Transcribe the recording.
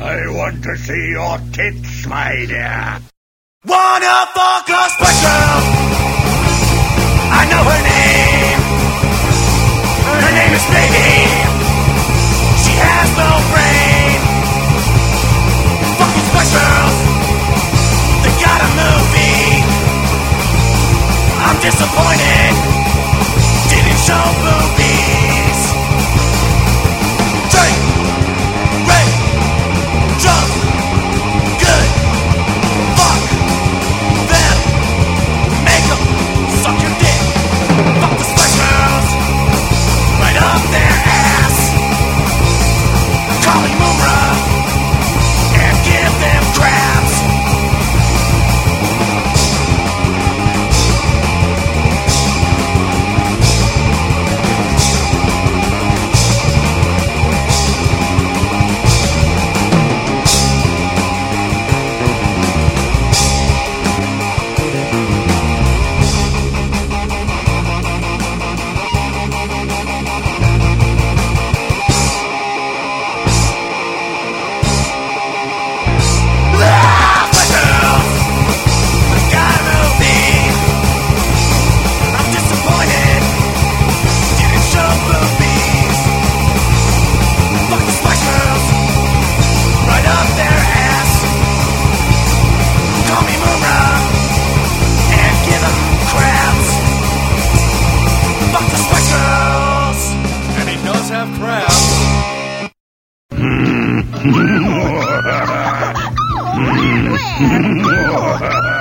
I want to see your tits, my dear. Wanna fuck a special? I know her name. Her name is Baby. She has no brain. Fucking specials. They got a movie. I'm disappointed. Quit!